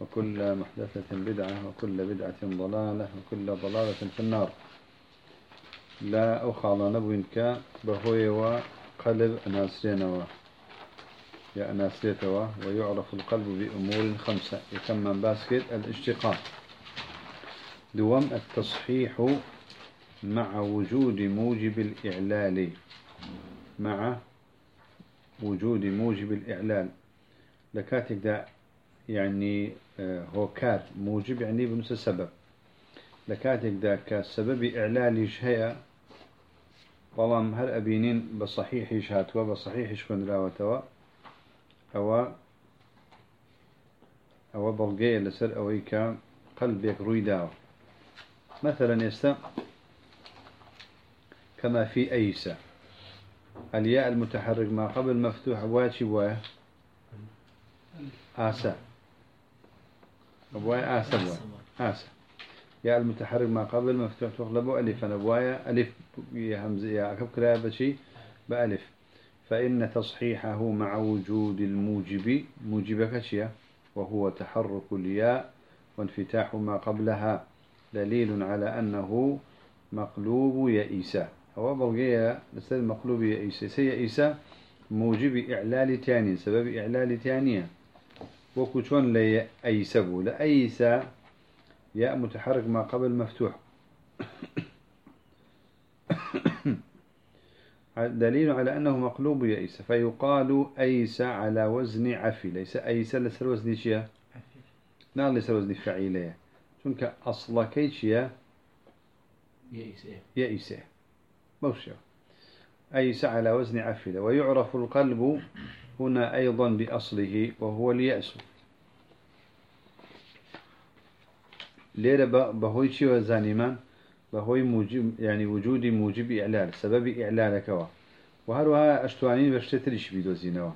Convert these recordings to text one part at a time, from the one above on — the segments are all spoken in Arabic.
وكل محدثة بدعة وكل بدعة ضلالة وكل ضلالة في النار. لا أخال نبوينك بهوي وقلب أناسرينوا يا أناسريتوا ويعرف القلب بأمور خمسة. يتم باسكت الاشتقاق. دوام التصحيح مع وجود موجب الإعلال. مع وجود موجب الإعلال. لكاتك دا يعني آه، هو كات موجب يعني بنفس السبب. لكاتك دا كسبب إعلالي هي والله هل أبينين بصحيح شاتوا بصحيح شكون راوتوا؟ أو أو بلغي لسر أويك قلبك رويداو. مثلا يست كما في أيسا. الياء المتحرك ما قبل مفتوح واجب آسا. أبوايا آسا أبوايا آسا يا المتحرك ما قبل مفتوح تغلبه ألف. أنا أبوايا ألف يا همزة يا أكب كلاب بشي بألف. فإن تصحيحه مع وجود الموجب موجب كشيا وهو تحرك الياء وانفتاح ما قبلها دليل على أنه مقلوب يئيسا. هو بلغية لسل مقلوب يئيسا. سيئيسا موجب إعلال تاني. سبب إعلال تانية وكتون لي أيسبو لأيسا ياء متحرك ما قبل مفتوح. دليل على أنه مقلوب يأيس فيقال أيس على وزن عفي ليس أيس لسر وزن شيا؟ نعم لسر وزن فعيلة. چونك أصلا كيشيا يئس يأيس موشا أيس على وزن عفلة ويعرف القلب هنا أيضا بأصله وهو اليأس. ليرة بهوي شي وزانيمان بهوي موجب يعني وجود موجب إعلال سبب إعلالك وهروها أشتوانين بشتتريش بيدوزينوا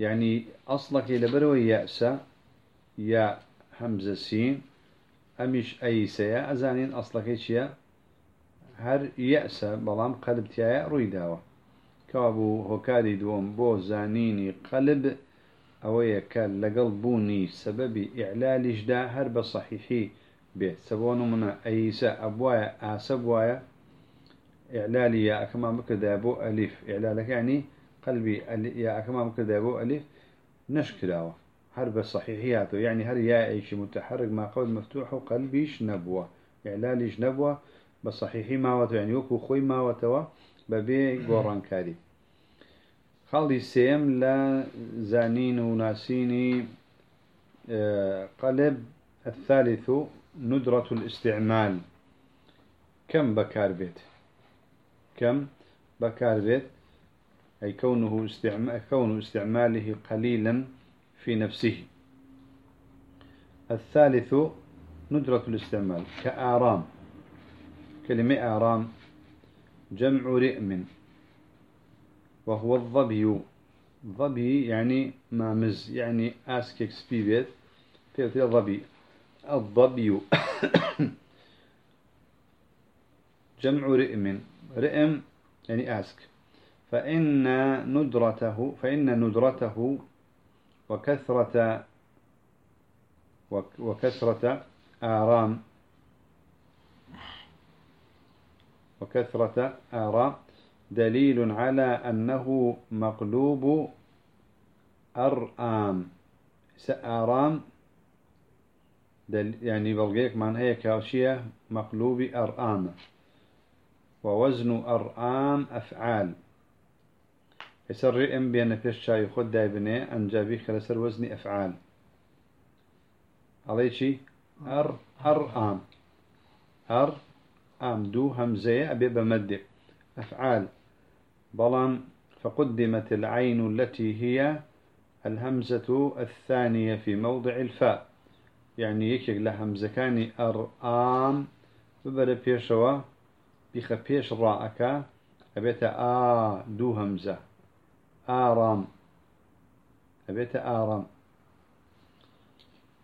يعني أصلك لبروي يأسى يا همزة سين أمش أي سيا أزانين أصلك شيا هر يأسى بلام قلب تيايا رويداوه كابو هوكاري دوم بو زانيني قلب أويا كان لقل بوني سبب إعلال جدا هرب صحيحي بيت سبون من أيسا أبوايا آسبوايا. إعلالي يا أكمام كذابو ألف إعلالك يعني قلبي يا أكمام كذابو ألف نشكراوه هرب صحيحياته يعني هر يا أيش متحرك ما قول مفتوح وقلبيش نبوة إعلاليش نبوة بصحيحي ما وتو يعني وكو خوي ما وتوا ببي قران كاري خالي سيم لا زانين وناسيني قلب الثالث ندرة الاستعمال. كم بكار بيت كم بكار بيت أي كونه استعمال كون استعماله قليلا في نفسه. الثالث ندرة الاستعمال كآرام كلمة آرام جمع رئم. وهو الظبي. ظبي يعني مامز يعني أسكك سبيبت في ظبي. الظبي. جمع رئم. رئم يعني أسك. فإن ندرته فإن ندرته وكثرة وكثرة آرام. وكثرة آراء دليل على أنه مقلوب أرآم. سآرام يعني بلغيك من هي كاوشية مقلوب أرآم. ووزن أرآم أفعال. يسر إم بين شاي خد دايبني أنجابي خلسر وزن أفعال. علي شي؟ أر أرآم. آم دو همزة أبي بمد أفعال. بلان. فقدمت العين التي هي الهمزة الثانية في موضع الفاء. يعني يكيك لهمزكاني أرآم ببرە پێشەوە بیخە پێش ڕائەکە ئەبێتە ئا دوو هەمزە ئارام ئەبێتە ئارام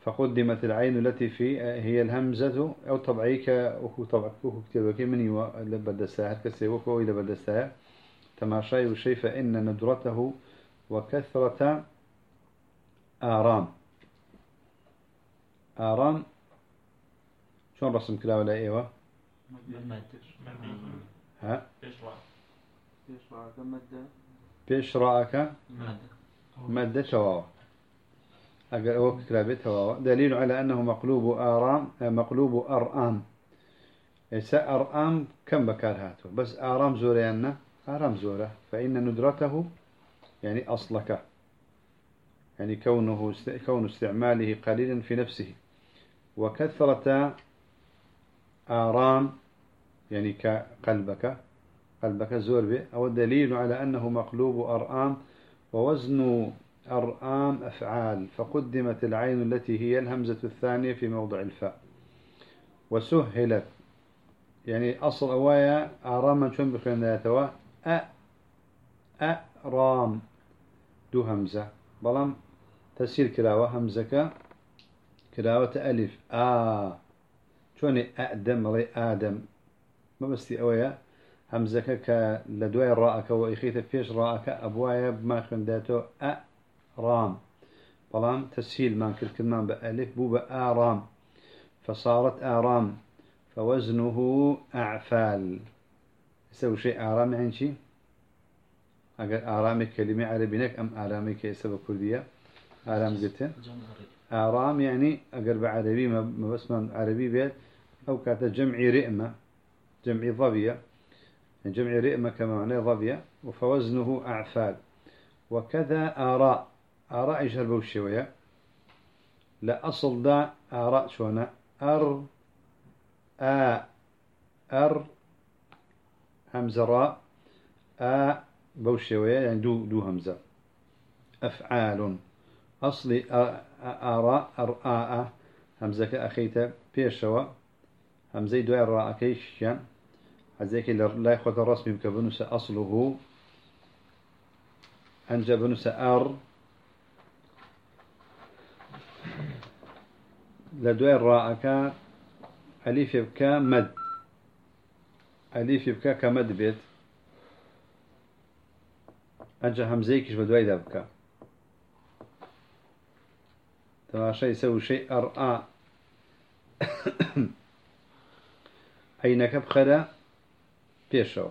فقدمت العين التي في هي الهمزة أو طبعيك أكو طبع أكو كتابك مني لبدستها كسي وكو إلى بدستها. تماشاي وشي فإن ندرته وكثرة آرام. آرام. شلون رسم كلا ولا إيوه؟ ها؟ بيش راك مادة. تواوا دليل على أنه مقلوب آرام مقلوب أرآم. إسا أرآم كم بكار هاتو؟ بس آرام زورينا آرام زورة. فإن ندرته يعني أصلك. يعني كونه كون استعماله قليلا في نفسه. وكثرة آرام يعني كقلبك. قلبك زور به أو دليل على أنه مقلوب أرآم. ووزن أرآم أفعال فقدمت العين التي هي الهمزة الثانية في موضع الفاء. وسهلت يعني أصل أوايا آراما شون بخيرنا يتوا أ أرام دو همزة. بلام تسير كراوة همزك كراوة ألف. آ شوني أقدم ري آدم ما بستي أويا همزك ك لدواي راءك فيش راءك أبوايا بما خنداتو أ رام. بلام تسهيل ما كل كلمة بألف بو بآرام فصارت آرام فوزنه أعفال. يسوي شيء آرام يعني شيء أجر آرامي كلمة عربينك أم آرامي كيسبب كردية. آرام قلت. آرام يعني أجر بعربي ما بس من عربي بيت. أو كانت جمع رئمة. جمع ضبية. يعني جمع رئمة كما معناه ضبية. وفوزنه أعفال. وكذا آراء. آراء يشربوا الشوية لا أصل دا آراء شونا. أر آ أر همزة راء. آ بوشوية يعني دو دو همزة. أفعال. أصلي آراء أرآ همزة أخيتا بيشوا همزة دوای ڕائەکەیشیان حەزێکی لە لای خۆتە ڕستمی بکە بنووسە ئەسڵه ئەنج بنووسە ئەڕ ڕائەکە ئەلیفێ بکە مەد ئەلیفی بکە کە مەد بێت ئەنج هەمزەیەکیش بە دوایدا بکە تەماشای سە وشەی ئەڕئا عينك بخرا بيشو؟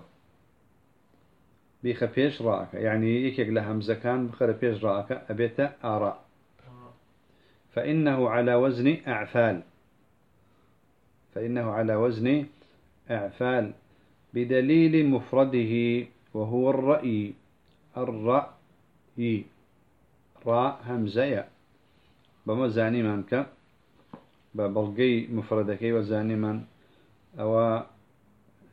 بيخ بيش راك يعني يكيك لهمزة كان بيش راك أبيت آراء فإنه على وزن أعفال. فإنه على وزن أعفال. بدليل مفرده وهو الرأي. الرأي. راء همزة بما زاني منك ببلغي مفردك وزاني من أو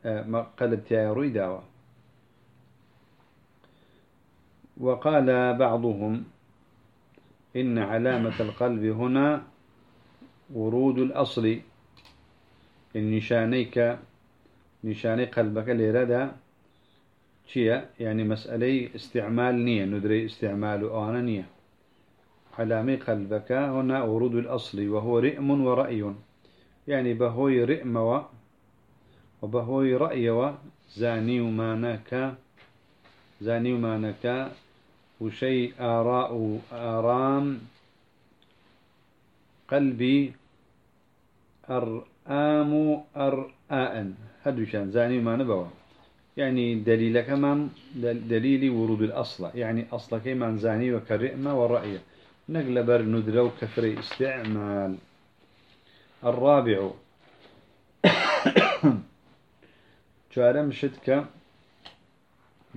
آه، قلب تياروي داوة وقال بعضهم إن علامة القلب هنا ورود الأصل. النشانيك نشاني قلبك لردا شيء يعني مسألة استعمال نية ندري استعمال أنا نية. علامة قلبك هنا ورود الأصل وهو رئم ورأي. يعني بهوي رئم وبهوي رأي زاني ومانك زاني ومانك وشيء آراء آرام قلبي أرآم أرآن. هدو شان زاني وما نبوا يعني دليل كمان دليل ورود الأصل. يعني أصل كمان زاني وكرئمة والرأي نقلبر ندرو كفر استعمال. الرابع. چوارم شت کە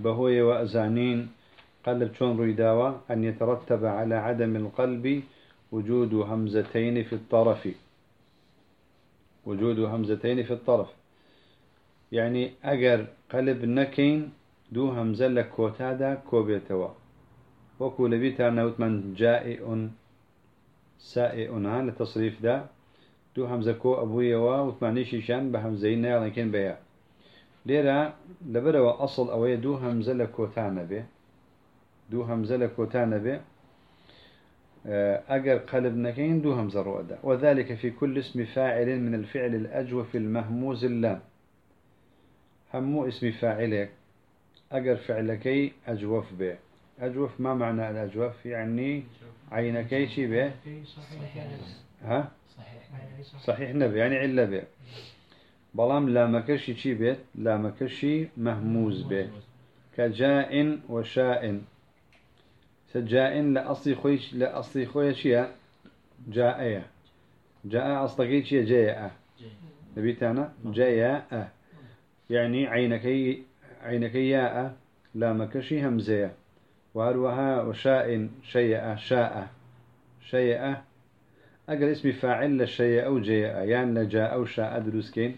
بەهۆیەوە ئەزانین قلب شون رويداوة أن يترتب على عدم القلب وجود همزتين في الطرف. وجود همزتين في الطرف. يعني أجر قلب نكين دو همزة لكوتادا كوبيتوا. وكو لبيتا نوت من جائع سائئنا لتصريف دا. دو همزة كو أبويا وثمانيشي شان بهمزين لكن بيا. ليرا لبروا أصل أوي دو همزة لكوتان به دو همزة لكوتان به أجر قلب نكين دو همزة رؤدا وذلك في كل اسم فاعل من الفعل الأجوف المهموز اللام. همو اسم فاعلك أجر فعلكي أجوف به أجوف ما معنى الأجوف يعني عينكي شي به ها؟ صحيح نبي يعني علا به بلام لا مكشي شي بيت لا مكشي مهموز به كجاء وشاء سجاء لأصلي خويش لأصلي خويش يا جاء جاء أصلي شيء جاء نبيتنا جاء يعني عينكي عينكي ياء لا مكشي همزة وهروها وشاء شيء شاء. شيء أقل اسم فاعل للشيء أو جاء يعني لجاء أو شاء دروسكين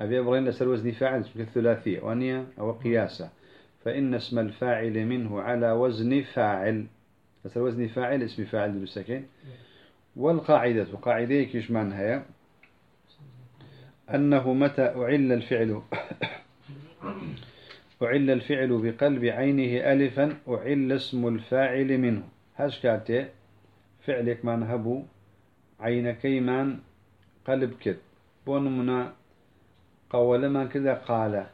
أبي أبغين لسر وزن فاعل اسم الثلاثية. وأنية أو قياسة. فإن اسم الفاعل منه على وزن فاعل. لسر وزن فاعل اسم فاعل دروسكين والقاعدة قاعدة كيش معناها أنه متى أعل الفعل؟ أعل الفعل بقلب عينه ألفا أعل اسم الفاعل منه. هاش كاتي فعلك من هبو عينكي من قلب كد. بون منا قول ما كذا قال.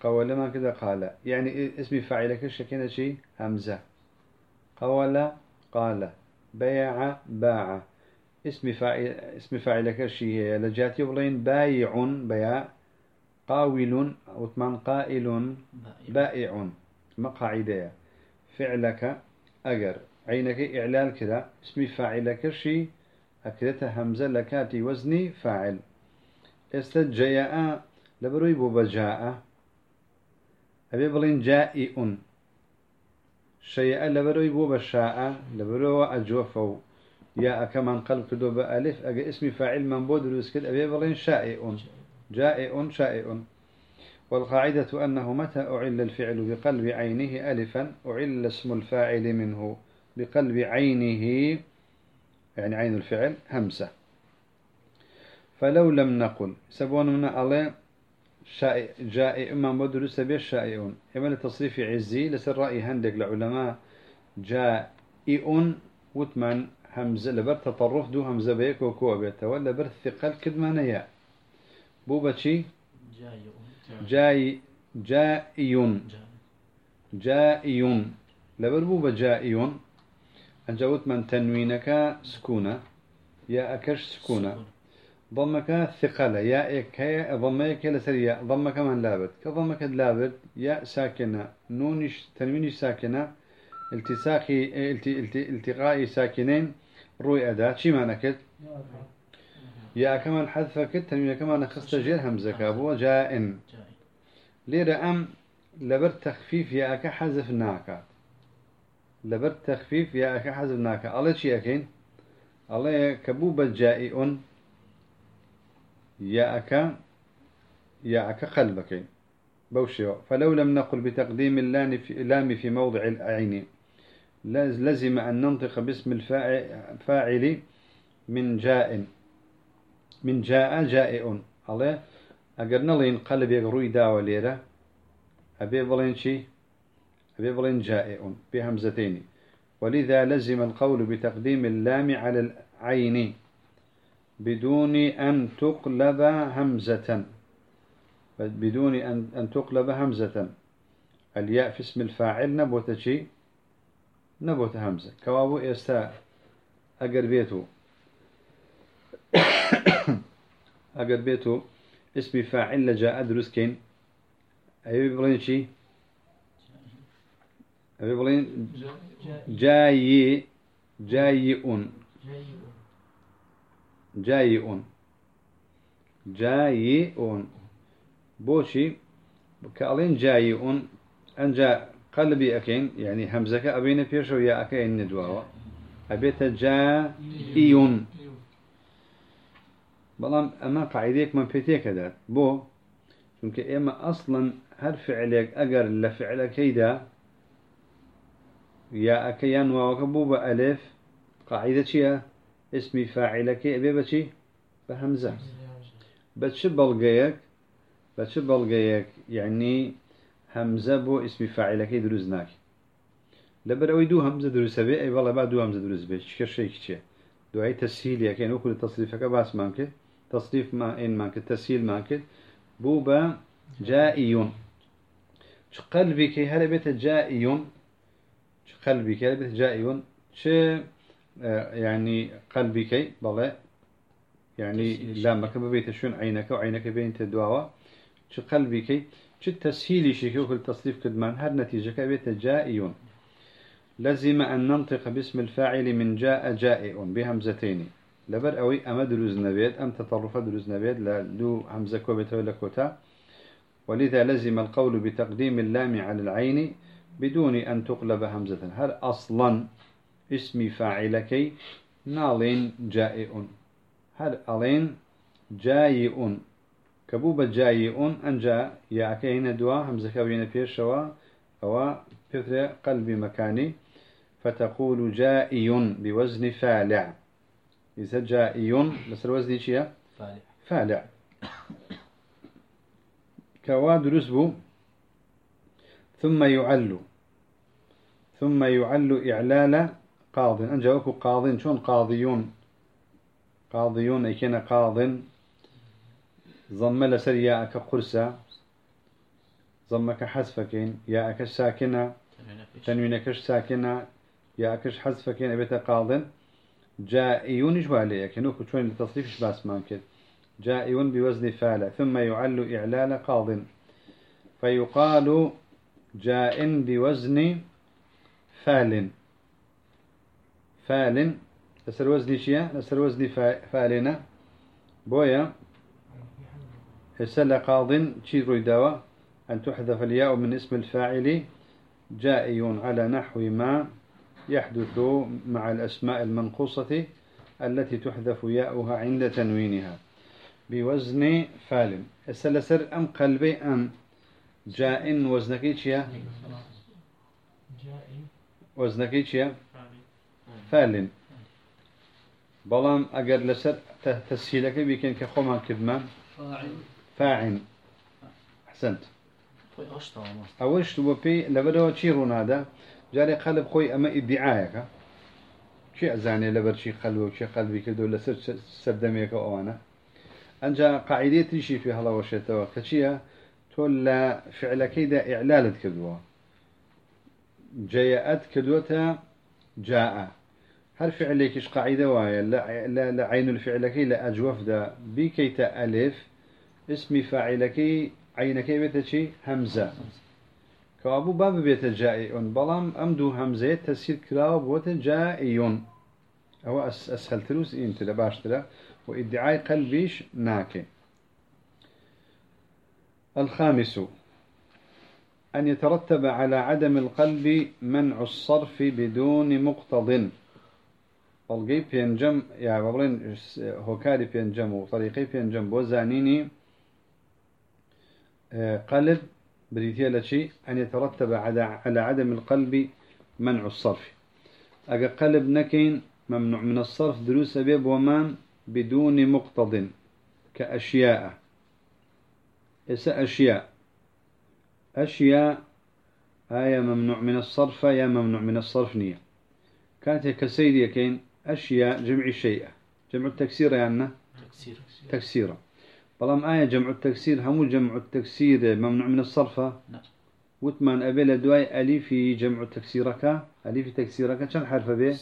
قول ما كذا قال. يعني اسم فاعلك شكينا شيء همزة. قول قال. بيع باع. اسم فاعل اسم فاعلك شيء لجات يبلين بايع بيع. قاول وثمان قائل. بائع. ما قاعدة فعلك أجر. عينك إعلال كذا اسم فاعلك شيء أكدتها همزة لكاتي وزني فاعل. استجياء. لبروي بجاء أبي بلين جائع شيء لبروي بشاء لبرو أجوفو يا كمان قلب كدو بألف أجا اسم فاعل من بود روسكت أبي بلين شائع جائع شائع والقاعدة أنه متى أعل الفعل بقلب عينه ألفا؟ أعل اسم الفاعل منه بقلب عينه يعني عين الفعل همسة. فلو لم نقل سبون من الله شائع جائع ما مدرس به شائع إما لتصريف عزي لسر رأي هندك لعلماء. جائع وثمان همزة لبر تطرف دو همزة بيك وكوع بيتا ولا بر ثقل كدمانيا بوبا شي جاي جائي جائي لبر بوبا جائي أنجوت من تنوينك سكونة. يا أكش سكونة. ضمك ثقلة يا إك هي ضمك لسرية ضمك من لابد. كضمك لابد يا ساكنة نونش تنوينش ساكنة التساقي الت... الت... التقاء ساكنين. روي أداة شي معنى كد؟ يا كمان حذف كد تنوين كمان خست جير همزة كابو جاء ليرة أم لبر تخفيف يا أكا حذف ناكا لبر تخفيف يا أكا حذف ناكا الله شي أكين؟ الله كبوبة جائع يا أكا يا أكا قلبك. بوشيو فلو لم نقل بتقديم اللام في موضع العين لزم أن ننطق باسم الفاعل من جاء. من جاء جائع. الله أجر نلين قلب يقروي داوة ليرة. ئەبێ بڵێین چی؟ ئەبێ بڵێین جائئ. بهمزتين. ولذا لزم القول بتقديم اللام على العين. بدون أن تقلب همزة. بدون أن تقلب همزة. الياء في اسم الفاعل نەبووەتە چی نەبووەتە همزة. کەوابوو ئێستا ئەگەر بێتو. ئەگەر بێتو. اسم فاعل لجاء درسكين أيوة بلين شي؟ أيوة بلين؟ جاي جايئ جايئ جايئ بوشي كألين جايئ أنجا قلبي أكين يعني همزك أبين بيشو يا أكين ندواوا أبيت جائي بلام أما قاعديك من بيتيك هذا. بو چونك إما أصلا هر فعلك أجر لفعلك كيدا يا أكيان وكبو بألف قاعدة شيء اسم فاعلك أبي بشي بهمزة بتش بلغيك؟ بتش بلغيك؟ يعني همزة بو اسم فاعلك دروزناك. لبر أوي دو همزة دروس بي أي والله بعد دو همزة دروس بي شكر شيء كتير دعاء تسهيل يعني كأنه كل تصريفك باس مانك. تصريف ما إن مانك تسهيل مانك. بوبا جائيون. قلبي كي؟ هلا بيت جائيون. قلبي كي؟ هلا بيت جائيون. آه، يعني قلبي كي بالله يعني لا ما كبر بيت شون عينك وعينك بين تدواوا شو قلبي كي شو تسهيلي شيء كل تصريف كدمان. هر نتيجة كبيت جائيون. لزم أن ننطق باسم الفاعل من جاء جائع بهمزتين. لبر أوي أما دروز نبيت أم تطرف دروز نبيت لدو همزة كوبت ولا كوتا. ولذا لزم القول بتقديم اللام على العين بدون أن تقلب همزة. هل أصلا اسم فاعلك نالين جائع هل ألين جائع كبوب جائع أن جاء يا كين دوا همزة كوين بيرشوا أو بيتر قلب مكاني فتقول جائي بوزن فالع إذا جائي بس الوزن شيء فالع فالع كواد رسبو ثم يعل. ثم يعل إعلال قاض أنجاوك قاض شون قاضيون؟ قاضيون أي كان قاض. ضم لسر ياءك قرسة ضمك حذفكين. ياءك ساكنة. تنوينك ساكنة. يا أكش حذف كين أبيت قاض. جائيون جوالي كنوك شوين لتصريف باس مانكت جائيون بوزن فعل ثم يعل إعلال قاض. فيقال جاء بوزن فال. فال لسر وزن شيا لسر وزن فالنا بويا هسل قاض شي رويداوا أن تحذف الياء من اسم الفاعل جائي على نحو ما يحدث مع الأسماء المنقوصة التي تحذف ياؤها عند تنوينها. بوزن فال السلسر أم قلبي أم؟ جاء. وزنك يا؟ وزنك يا؟ فال بلام أجر لسر تسهيلك بيكن كخوما كدمان فاعل. أحسنت أولش تبو بي لبدو تشيرون هذا جاري قلب خوي أما إدعايك. شي أزاني لبر شي قلبه وشي قلبي كدو لسر سردميك وأوانا أنجا قاعدة تشي في هلا وشتوا كشيا تولى فعل كيدا إعلالت كدوا جاءت كدوتا جاء. هل فعلك قاعدة وايا لا لا لا عين الفعل كي لا أجوف دا. بكيتا ألف اسم فاعلك عينك بيتا همزة. كابو باب بيت جائع بلام أمدو همزة تسير كلاو بوت جائع أو أس أسهل تلوس إنت لباشترا وإدعاء قلبيش ناكي. الخامس أن يترتب على عدم القلب منع الصرف بدون مقتض بلغي بينجم يا بابلين هوكاري بينجم وطريقي بينجم بوزانيني آه، قلب بريتيا لشي أن يترتب على عدم القلب منع الصرف. أجا قلب نكين ممنوع من الصرف دروس بيب ومان بدون مقتض كأشياء إس أشياء أشياء آية ممنوع من الصرف يا ممنوع من الصرف نية كانت كسيدي كين أشياء جمع الشيء جمع التكسير يعني تكسير. تكسيرة. بلام آية جمع التكسير هم جمع التكسير ممنوع من الصرف نعم وثمان أبي دواي ألف جمع تكسيرك ألف تكسيرك كم حرف به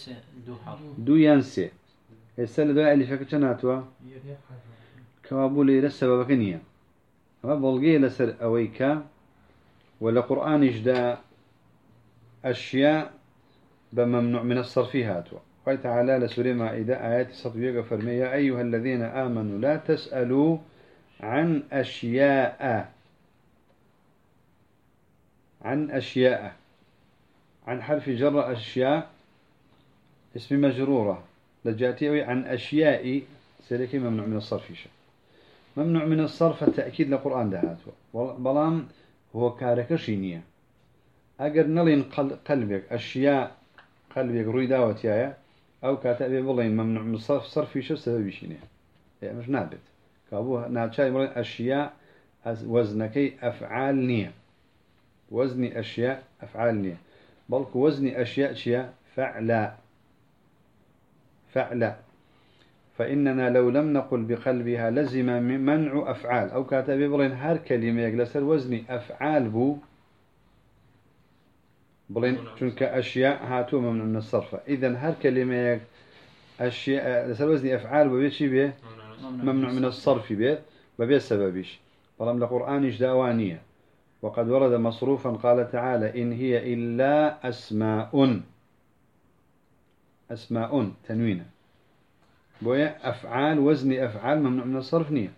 دوو حرف. دوو یان سێ. ئێستا دوای ألف کەم هاتووە؟ کەوابوو لێرە سەبەبەکە نییە ئەمە بەڵگەیە لەسەر ئەوەی کە وا لە قورئانیشدا أشياء بە ممنوع من الصرف هاتووە. قال تعالى لە سورة مائدة آیەت سەد و یەک ئەفەرمێ يا أيها الذين آمنوا لا تسألوا عن أشياء. عن أشياء. عن حرف جر أشياء. اسم مجرورة. لجاتي عن أشياء. سيرك ممنوع من الصرف ممنوع من الصرف التأكيد لقرآن دهات بلام هو كارك شينية. أجر نلين قلبك. أشياء قلبك روي داوت يايا. أو كاتب بلين ممنوع من الصرف صرف شو سبب شيني يعني مش نابت. كابوها ناتشاي مرين أشياء وزنكي أفعال نية. وزني أشياء أفعال نية. بلك وزني أشياء شيء فعلا. فعلا. فإننا لو لم نقل بقلبها لزم منع أفعال. أو كاتب بلين هر كلمة يجلس وزني أفعال بو بلين چونك أشياء هاتو ممنوع من الصرف. إذا هر كلمة أشياء لسر وزني أفعال ببيت شي بيه ممنوع من الصرف. بيه ببيت سببيش. بلام القرآن داوانية وقد ورد مصروفا قال تعالى إن هي إلا أسماء. أسماء تنوين بويا أفعال وزن أفعال ممنوع من الصرف نية.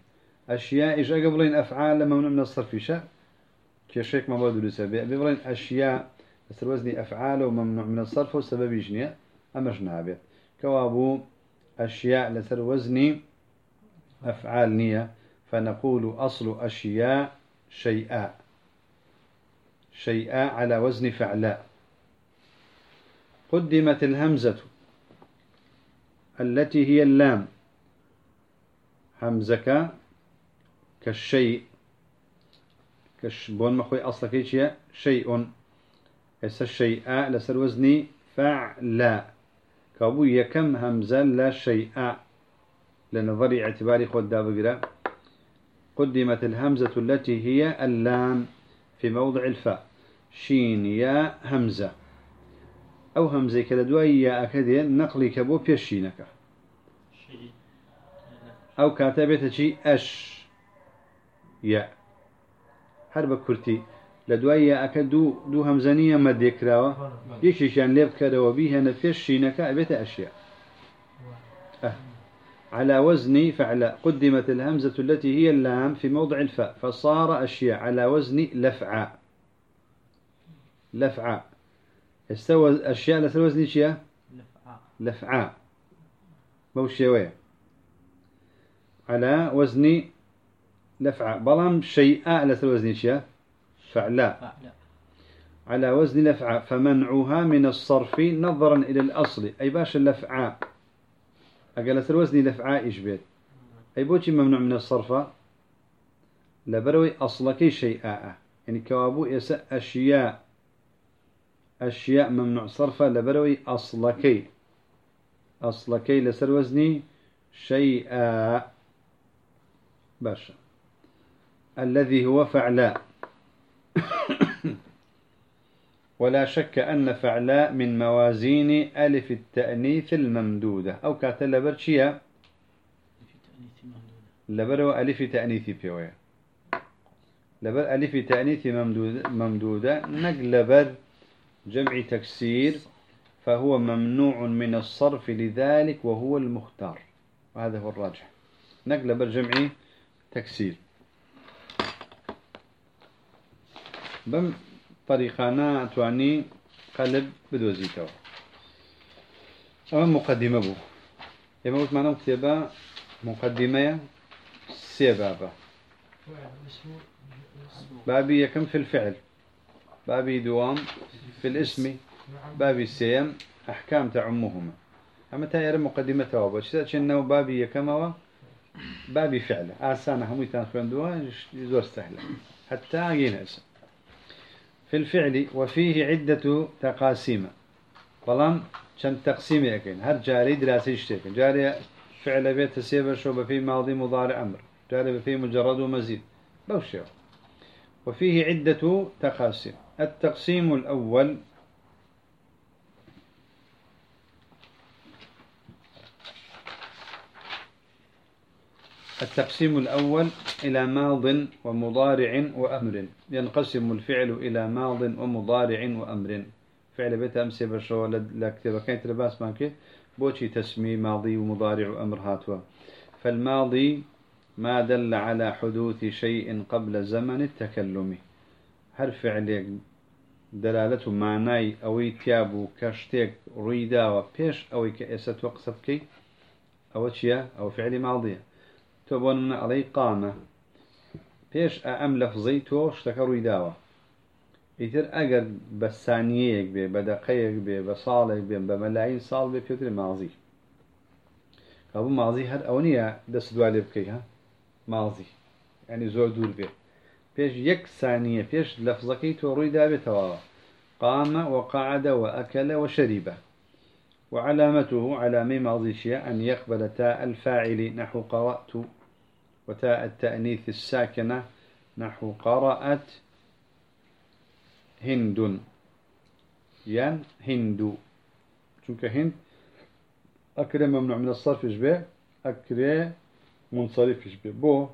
أشياء إيش؟ قبلين أفعال ممنوع من الصرف شاء كشيك ما بدو لسبب. بيقولين أشياء بس وزن أفعال وممنوع من الصرف وسبب إيشنية أمش نابت كوابو أشياء لسر وزن أفعال نية فنقول أصل أشياء شيئا. شيئا على وزن فعلاء قدمت الهمزة التي هي اللام. همزك كالشيء. كش بون مخوي أصلك شيء. هسه الشيء لسر وزني فعلا كابو يكم همزة لا شيء لنظر اعتباري خود دابقرا قدمت الهمزة التي هي اللام في موضع الفاء. شين يا همزة. أو همزة كلا دواي يا أكدي نقلي كبو بيشينك أو كاتبت شي أش. يا حرب كرتي لدواي أكدو دو همزانية ما ديكراوا يكشيشان ليب كدوا بيها نفيشينك أبيت أشياء. أه. على وزن فعل قدمت الهمزة التي هي اللام في موضع الفاء فصار أشياء على وزن لفعاء. لفعاء. استوى أشياء لسر وزن شيء لفعاء. موشيوية. على وزن لفعاء. بلام شيء لسر وزن شيء فعلاء على وزن لفعاء فمنعها من الصرف نظرا إلى الأصل. أي باش اللفعاء أقل سر وزن لفعاء إشبيت أي بوشي ممنوع من الصرف؟ لبروي أصلكي شيئاء يعني كوابو يسأ أشياء. أشياء ممنوع صرفها لبروي أصلكي أصلكي لسر وزني شيئا باشا. الذي هو فعلاء ولا شك أن فعلاء من موازين ألف التأنيث الممدودة. أو كاتل برشيا لبر ألف تأنيث بيويا لبر ألف تأنيث ممدودة, ممدودة نقلبر جمع تكسير فهو ممنوع من الصرف لذلك وهو المختار. وهذا هو الراجح. نقلبر جمع تكسير. بم طريقانا تواني قلب بدوزيتو. أما مقدمة بو يما قلت معنا كتابة مقدمة سيبابة بابي يكم في الفعل. بابي دوام في الاسم بابي سيم أحكام تعمهما أما تاير مقدمة توابا شتاء إنه بابي يكموا بابي فعل. آسانة هم يتنخلون دوا زور سهلة حتى ينهز في الفعل وفيه عدة تقاسيم. فلان كم تقسيم يكين؟ هر جاري دراسة يشتك جاري فعل بيت تسيب شو في ماضي مضارع أمر. جاري في مجرد ومزيد. بوشيو. وفيه عدة تقاسيم. التقسيم الأول التقسيم الأول إلى ماض ومضارع وأمر. ينقسم الفعل إلى ماض ومضارع وأمر. فعل ئەبێتە ئەم سێ بەشە و لە کتێبەکانی تر باسمان کرد بۆچی تەسمیەی ماضي ومضارع وأمر هاتووە. فالماضي ما دل على حدوث شيء قبل زمن التكلم. هل فعل دلالته معناي أوي تيابو كشتك ريدا وبيش أوي كأسة وقصفكي أو تشيا؟ أو فعل ماضيه تۆ بۆنە ئەڵێی قام. پێش ئەم لەفزەی تۆ شتەکە ڕوویداوە ئیتر ئەگەر بە سانیەیەک بێ بە دەقەیەک بێ بە ساڵێک بێ بە مەلایین ساڵ بێ پێی ئەوترێ ماضي کەوابوو ماضي هەر ئەو نییە دەست دوای لێ بکەیت ها؟ ماضي یەعنی زۆر دوور بێ. پێش تۆ ڕووی وأكل وشرب وعلامته علامة ماضيشية أن يقبل تاء الفاعل نحو قرأت وتاء التأنيث الساكنة. نحو قرأت هند. يان هندو چونك هند؟ أكره ممنوع من الصرف إشبه أكره منصرف إشبه بو.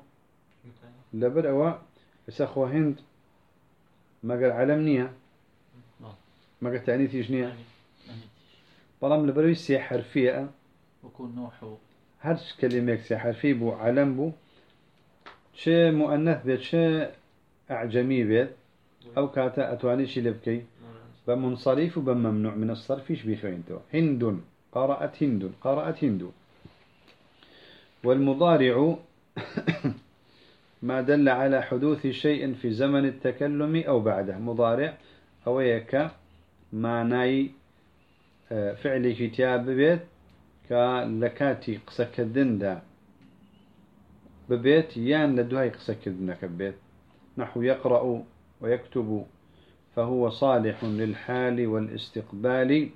لبر أوا. يسخوا هند. ما قال علم نية. مەگەر تأنيث نییە؟ بەڵام لەبەرئەوەی سێ حەرفییە. وەکو نوحٌ. هەر كلمة سێ حەرفی بوو علم بوو. چی مؤنث بێت چی أعجمي بێت ئەو کاتە ئەتوانی چی لێ بکەی بە منصرف و بە ممنوع من الصرف یش بیخوێنیتەوە هند. قرأت هند. قرأت هند والمضارع ما دل على حدوث شيء في زمن التكلم أو بعده. مضارع أو يك معناي آه، فعل كتاب بيت كلكاتي قسكدن دا ببيت يان لدوهي قسكدنك ببيت نحو يقرأ ويكتب فهو صالح للحال والاستقبال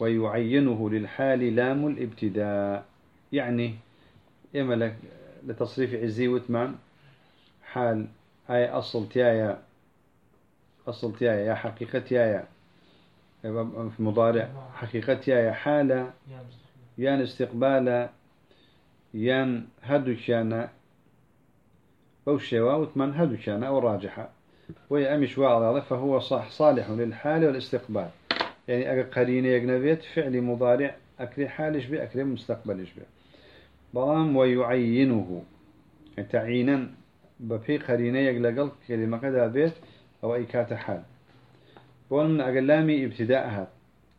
ويعينه للحال لام الابتداء. يعني إما لك لتصريف عزي وثمان حال أي أصل تيايا أصل تيايا يا حقيقة تيايا. في مضارع حقيقة تيايا. حالة يان استقبالا يان هدو كان بوشيوا وثمان هدو كان أو راجحة. ويأمش وعلى فهو صح صالح للحال والاستقبال. يعني أجا قرينة يجنبيت فعل مضارع أكل حالش به أكل مستقبلش به بلام ويعينه. يعني تعينا بفي قرينة يجلقل كلمة كذا بيت أو أي كات حال. بقول من أقلامي ابتداءها.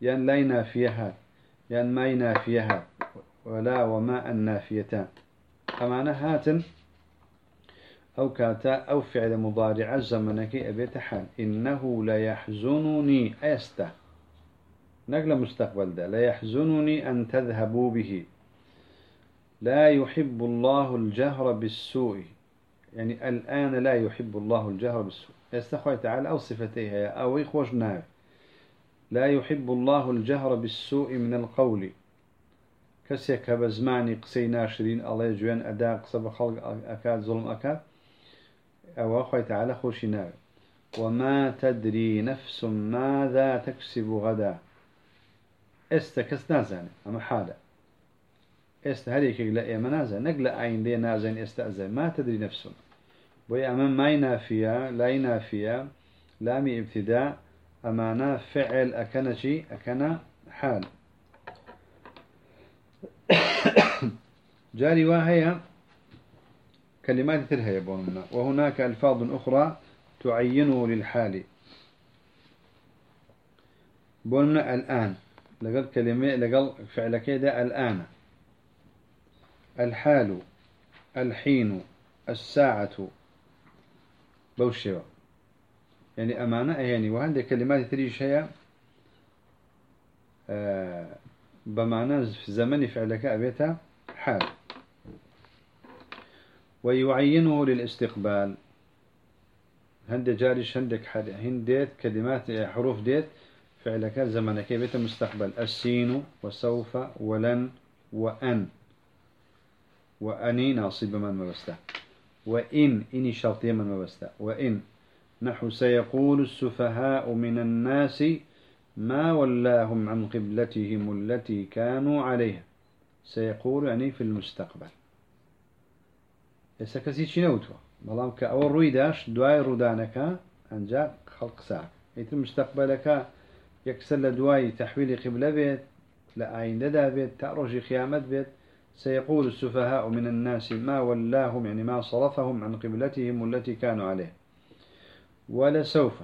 يعني لا ينافيها. يعني ما ينافيها. ولا وما النافيتان أمانة هاتن أو كاتا أو فعل مضارع زمنك أبيت حال. إنه لا يحزنني أيسته نقل مستقبل ده. لا يحزنني أن تذهبوا به. لا يحب الله الجهر بالسوء. يعني الآن لا يحب الله الجهر بالسوء. يستخوي تعالى أو صفتيها أو يخوش نار لا يحب الله الجهر بالسوء من القول. كسيك بزماني قسي ناشرين الله يجوين أداء قصب خلق أكاد ظلم أكاد أو أخوي تعالى خوش نار وما تدري نفس ماذا تكسب غدا. استكس نازن أما حالة است هريك لا إما نازن نقل عين دي نازن استأذن ما تدري نفسه بوي أمام ما ينافيا لا ينافيا لامي ابتداء أمانا فعل شيء أكن حال. جاري وهي كلمات ترهي بوننا وهناك ألفاظ أخرى تعينه للحال. بوننا الآن. لقل كلمة لقل فعل كده الآن. الحال الحين الساعة. بوشوا يعني أمانة يعني وهذه كلمات تريش هي آه بمعنى زمن فعلك أبيتها حال. ويعينه للاستقبال. هند جارش هندك هنديت كلمات حروف ديت فعلك زمنك بيت مستقبل. السين وسوف ولن وأن. وأني ناصب من مبسته وإن إني شرطية من مبسته وإن. نحو سيقول السفهاء من الناس ما ولاهم عن قبلتهم التي كانوا عليها. سيقول يعني في المستقبل. ئێستا کەسی چی نەوتوە بەڵام کە ئەوە ڕووی داش دوای ڕوودانەکە ئەنج خەڵق سا ئیتر مستەقبلەکە یەکسەر لە دوای تەحویلی قبلە بێت لە ئایندەدا بێت تا ڕۆژی خیامەت بێت سيقول السفهاء من الناس ما ولاهم يعني ما صرفهم عن قبلتهم التي كانوا عليه ولا سوف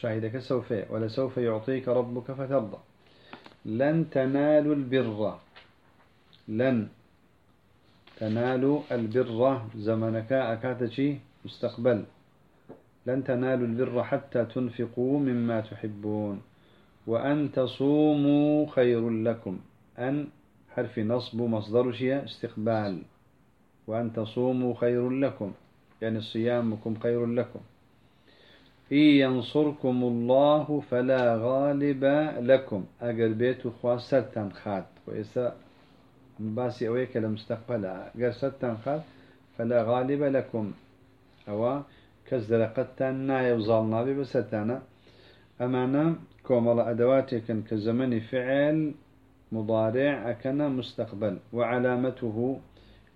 شاهدك سوف ولا سوف يعطيك ربك فترضى. لن تنالوا البر. لن تنالوا البر. زمنك أكاتشي مستقبل. لن تنالوا البر حتى تنفقوا مما تحبون. وأن تصوموا خير لكم. أن حرف نصب مصدر شيء استقبال. وأن تصوموا خير لكم. يعني صيامكم خير لكم. إن ينصركم الله فلا غالب لكم. أجر بيت خواستن خات. وإسا باسي أويك لمستقبل أجر ستن خات. فلا غالب لكم. أو كزرقتان نا يوزالنا بستانا أمانا كومل أدواتك كزمن فعل مضارع أكن مستقبل. وعلامته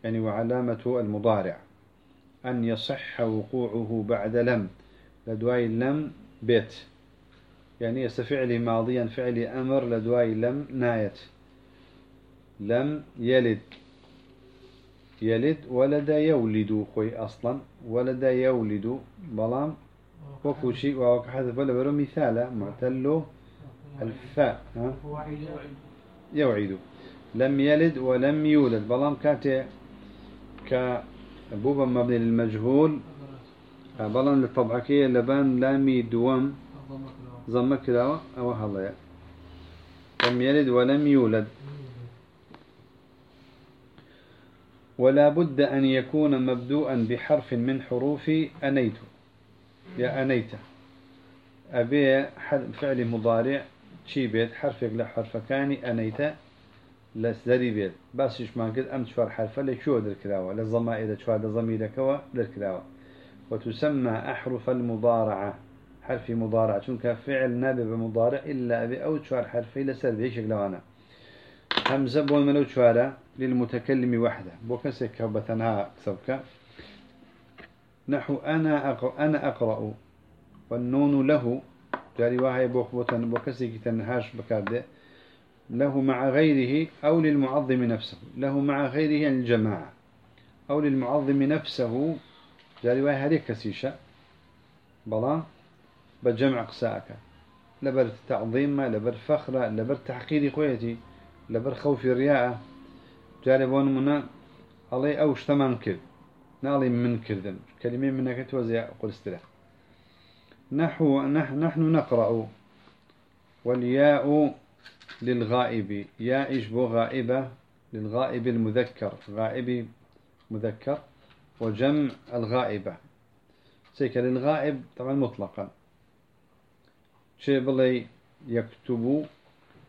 يعني وعلامة المضارع. أن يصح وقوعه بعد لم لدواي لم بيت. يعني يستفعل ماضيا فعل أمر لدواي لم نايت. لم يلد. يلد ولد يولد خوي أصلا. ولد يولد. بلام وكو شيء وحذف ولا برو مثال معتل الفاء؟ يوعد. لم يلد ولم يولد. بلام كاتي كبوبا مبني للمجهول. بلام للطبعكية لبان لامي دوام ضمك له أو هلا لم يلد ولم يولد ولا بد أن يكون مبدوءا بحرف من حروف أنيت. يا أنيت. أبي فعل مضارع شي بيت حرفك لحرف كاني أنيت لسدري بيت بس ما قد أم شوار حرفة لشو الكراوة للضمائر شوار لضميرك للكراوة وتسمى أحرف المضارعة. حرف مضارع چونك فعل نابي بمضارع إلا أبي أو شوار حرفي لسر بيشك لوانا همزة بول منو شوارة للمتكلم وحده. بوكسك بتنها سبك نحو أنا أقرأ, أنا أقرأ. والنون له. جاري واحد بوخ بوتن بوكسك تنهاش بكارده له مع غيره أو للمعظم نفسه. له مع غيره الجماعة. أو للمعظم نفسه جاري واحد هريك كسيشة. بلا بجمع قساك. لبر تعظيم لبر فخرة لبر تحقير خويتي لبر خوف الرياء. جاري بون منا علي أوش تمام كذ نالي من كذن كلمة منك توزع قل استلا نحو نحن نقرأ والياء للغائب يا إجبو غائبة للغائب المذكر. غائب مذكر. وجمع الغائبة. سيك للغائب طبعا مطلقا. شيء بلي يكتب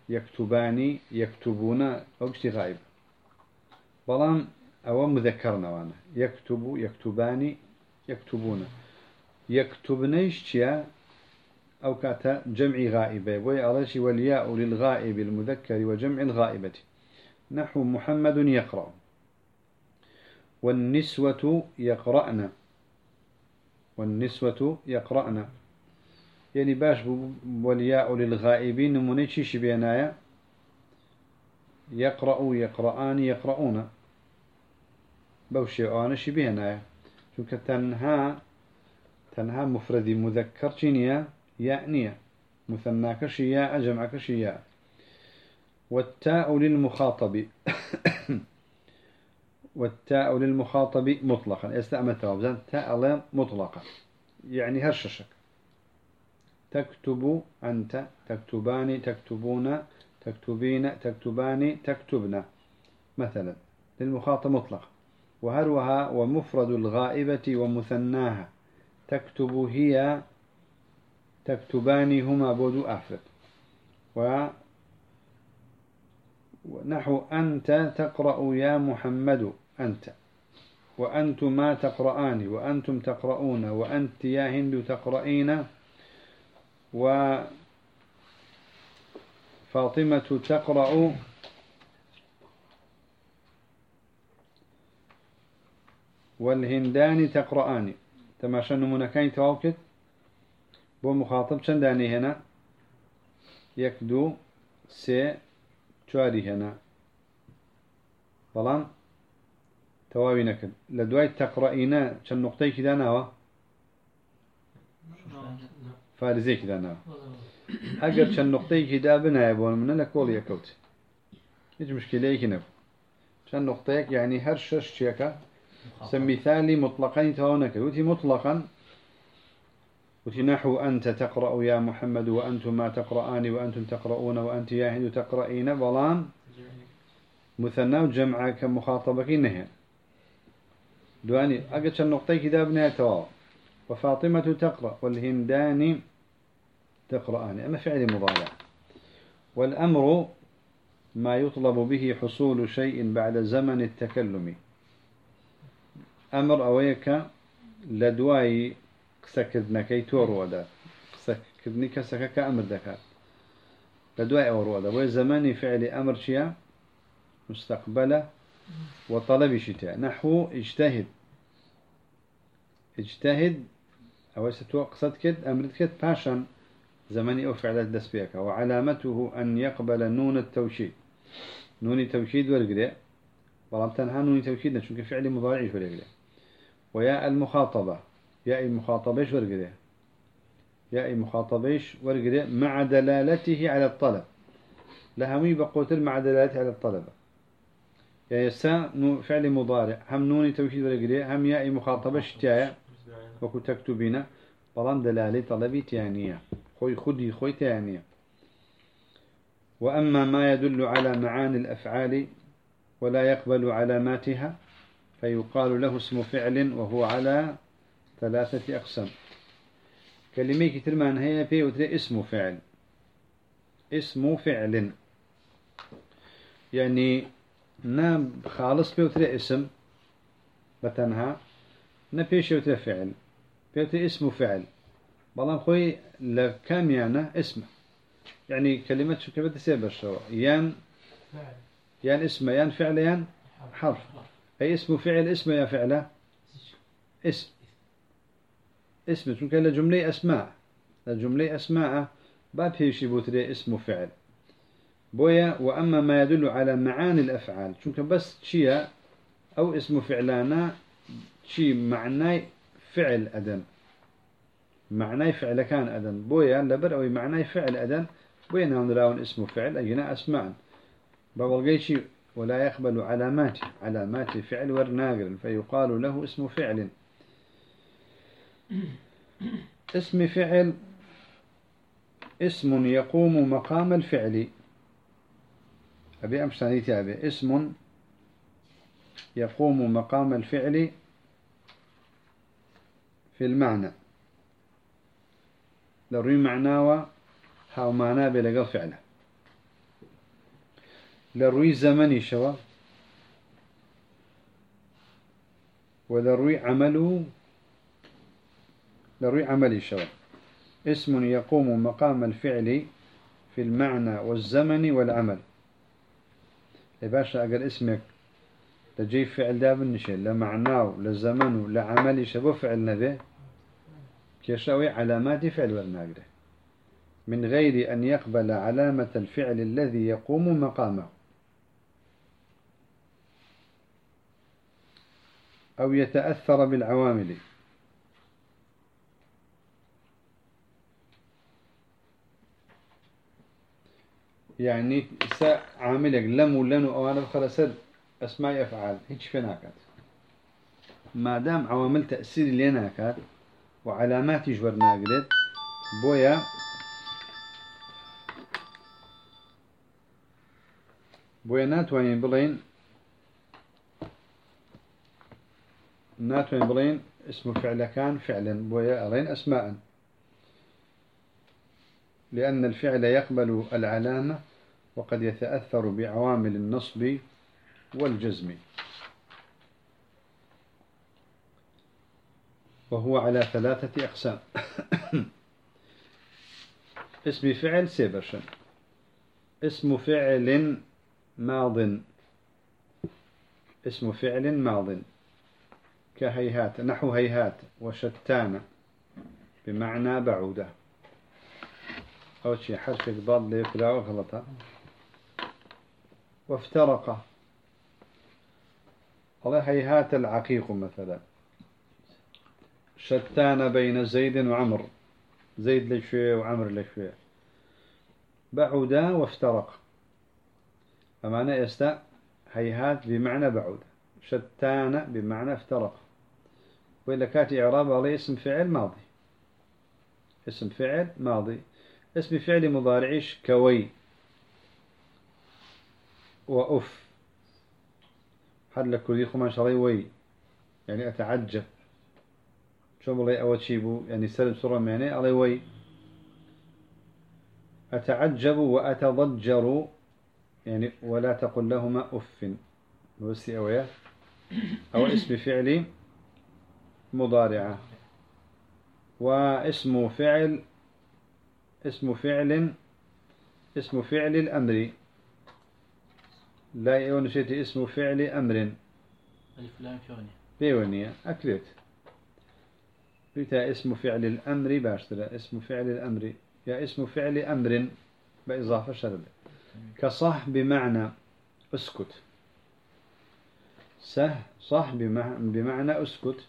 يكتبان يكتبون أو غائب. بلام أو مذكرنا وأنا يكتب يكتبان يكتبون يكتبنيش تيا أو كاتا جمع غائبة وي أرشي والياء للغائب المذكر وجمع الغائبة. نحو محمد يقرأ والنسوة يقرأن. والنسوة يقرأن. يعني باش والياء للغائبين منيشي بينايا يقرأ يقرآن يقرؤون بوشي شبيهنا شوك تنها تنها مفرد مذكر شنيا يأنية مثناك شياء جمعك شياء والتاء للمخاطب. والتاء للمخاطب مطلقا. استعمل توابزان تاء مطلقا. يعني هرششك. تكتب أنت تكتبان تكتبون تكتبين تكتبان تكتبن. مثلا للمخاطب مطلق. وهروها ومفرد الغائبة ومثناها. تكتب هي تكتبان هما بودو أفرد. و ونحو أنت تقرأ يا محمد. أنت. وأنتما تقرآن وأنتم تقرؤون وأنت يا هند تقرأين و فاطمة تقرأ. والهندان تقرآن. تماشى نمونكين تواوكت بو مخاطب چنداني هنا. يكدو سي چواري هنا. بلان؟ تواوي نكد لدواي تقرأينا چند نقطة كده ناوا فارزي كده ناوا اگر چند نقطة كده بنايا بون من لكول يكوت هيج مشكلة يكي نبو چند نقطة يعني هر شش شيكا سمثالي مطلقا يتوانا كدوتي مطلقا وتنحو أنت تقرأ يا محمد وأنتما تقرآن وأنتم تقرؤون وأنت يا هند تقرأين بلان مثنى وجمع كمخاطبك نهي دواني أقل النقطة كتاب نهاية وفاطمة تقرأ والهندان تقرأان أما فعل مضارع. والأمر ما يطلب به حصول شيء بعد زمن التكلم. أمر أويك لدواي كي تور ودا سكدني كسكك أمر دكا. لدواي أور ودا وزماني فعل أمر شيا؟ مستقبله وطلب شتاء نحو اجتهد. اجتهد. أو ستو قصد كد باشا زماني أو فعلات دس بيك. وعلامته أن يقبل نون التوشيد. نون التوشيد ورقري بلام تنها نون التوشيد نشوف فعل مضارع ورقري ويا المخاطبة. يا المخاطبة ورقري يا المخاطبة ورقري مع دلالته على الطلب. لهمي بقوتل مع دلالته على الطلب. يعني سا فعل مضارع. هم نون توكيد ورقري هم يا مخاطبة شتايا وكو تكتبين بلان دلالة طلبي تانية خوي خدي خوي تانية وأما ما يدل على معاني الأفعال ولا يقبل علاماتها فيقال له اسم فعل وهو على ثلاثة أقسام. كلمة كترمان هي في وتري اسم فعل. اسم فعل. يعني نام خالص بيوتري اسم بتنها نبيش يوتري فعل بيوتري اسم فعل بلان خوي لكام يعني اسم. يعني كلمة شو كيف تسيب الشو يان يان اسم يان فعل يان حرف. أي اسم فعل اسم يا فعله اسم. اسم شو كان؟ جملة أسماء. جملة أسماء باب هيشي بوتري اسم فعل بويا وأما ما يدل على معاني الأفعال. شو بس شيء أو اسم فعلانا شيء معناه فعل أدن. معناه فعل كان أدن. بويا لبر أو معناه فعل أدن. بويا نعم راون اسم فعل أجنا أسماء شيء ولا يقبل علامات علامات فعل ورناقل فيقال له اسم فعل. اسم فعل اسم يقوم مقام الفعل. أبي أمشتانيتي أبي. اسم يقوم مقام الفعل في المعنى. لروي معناه هاو معناه بلغة فعله لروي زمني شوا ولروي عمله لروي عملي شوا اسم يقوم مقام الفعل في المعنى والزمن والعمل. باشا أقل اسمك. لجي فعل داب النشي لمعناه لزمنه لعملي شبه فعل نبي. كيشاوي علامات فعل والناقره من غير أن يقبل علامة الفعل الذي يقوم مقامه. أو يتأثر بالعوامل. يعني سا عاملك لم ولن أو أنا خلصت أسماء أفعال هيش فيناكات ما دام عوامل تأثير ليناكات وعلامات يجبر ناقلت بويا. بويا ناتوانين بلين ناتوانين بلين اسم فعل كان فعلا بويا أرين أسماء؟ لأن الفعل يقبل العلامة وقد يتأثر بعوامل النصب والجزم. وهو على ثلاثة أقسام. اسم فعل سيبرشن. اسم فعل ماض. اسم فعل ماض. كهيهات نحو هيهات وشتان بمعنى بعودة. أو شيء حرف ضاد ليقرأ وغلطة. وافترق. الله هيهات العقيق مثلا. شتان بين زيد وعمر. زيد لشوية وعمر لشوية. بعودا وافترق. فمعنى يستا هيهات بمعنى بعود. شتان بمعنى افترق. وإلا كانت إعراب عليه اسم فعل ماضي. اسم فعل ماضي. اسم فعل مضارعش كوي. وأف. حد لكردي خمان شري وي. يعني أتعجب. شو بلي أول شيء يعني سلم سورة معنى علي وي. أتعجب وأتضجر يعني ولا تقل لهما أف. بس أويا أو اسم فعل مضارعة. واسم فعل اسم فعل اسم فعل الأمر. لا يون شيء اسم فعل أمر. ألف لام فيوني بيونية أكلت اسم فعل الأمر باشترى اسم فعل الأمر. يا اسم فعل أمر بإضافة شرب. كصح بمعنى أسكت. سه صح بمعنى أسكت.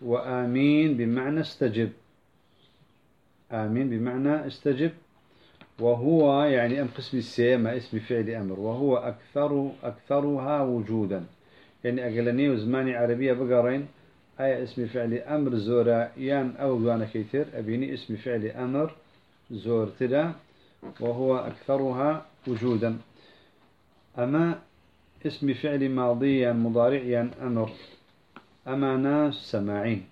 وآمين بمعنى استجب. آمين. بمعنى استجب. وهو يعني أم قسم السيما اسم فعل أمر. وهو أكثر أكثرها وجودا. يعني أقلني وزماني عربية بقرين. أي اسم فعل أمر زورا يان أو دوانا كيتر أبيني اسم فعل أمر زور تدا. وهو أكثرها وجودا. أما اسم فعل ماضيا مضارعيا أمر. أمانا سماعين.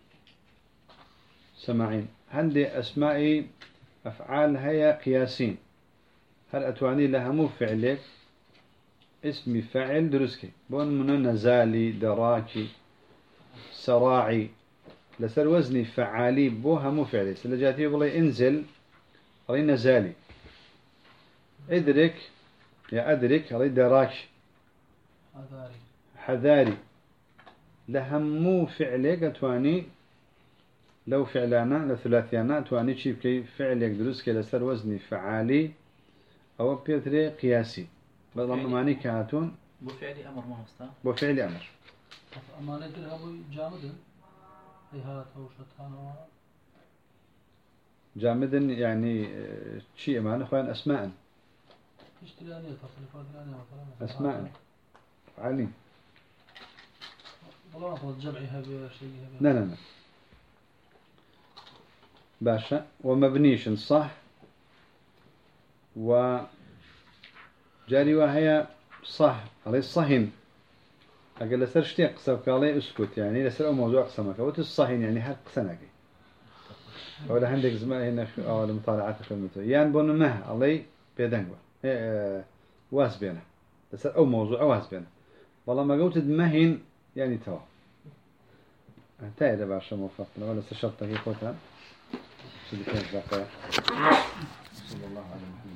سماعين. عندي أسماء أفعال هي قياسين هل أتواني لها مو فعلك اسم فعل درسكي بون من نزالي دراكي سراعي لسر وزني فعالي بوها مو فعلي سلجاتي بلي انزل علي نزالي ادرك يا ادرك علي دراك حذاري حذاري لهمو فعلك أتواني لو فعلانا لثلاثيانا أتواني شيء كي فعلك دروس كي لسر وزني فعالي أو بيتري قياسي بل ماني كاتون بفعل أمر ما هستا بفعل جامد هيهات أو شتان جامد يعني شيء أمانة خوان أسماء اشتريانية تصريفات يعني مثلا أسماء علي والله أخذ جمعها بشيء لا لا لا باشا. ومبنيش صح. و جاري وهي صح. عليه الصهن أقل لسر شتي قصة؟ عليه أسكت يعني. لسر أو موضوع قسمك وت الصهن يعني حق سنك ولا عندك زمان هنا أو المطالعات خدمته. يعني بون مه. عليه بيدنجوا إيه واس بينا. لسر أو موضوع واس بينا. والله ما قلت مهن يعني توا انتهى باشا موفقنا. ولا سشرت هي خوتها. صلى الله عليه وسلم.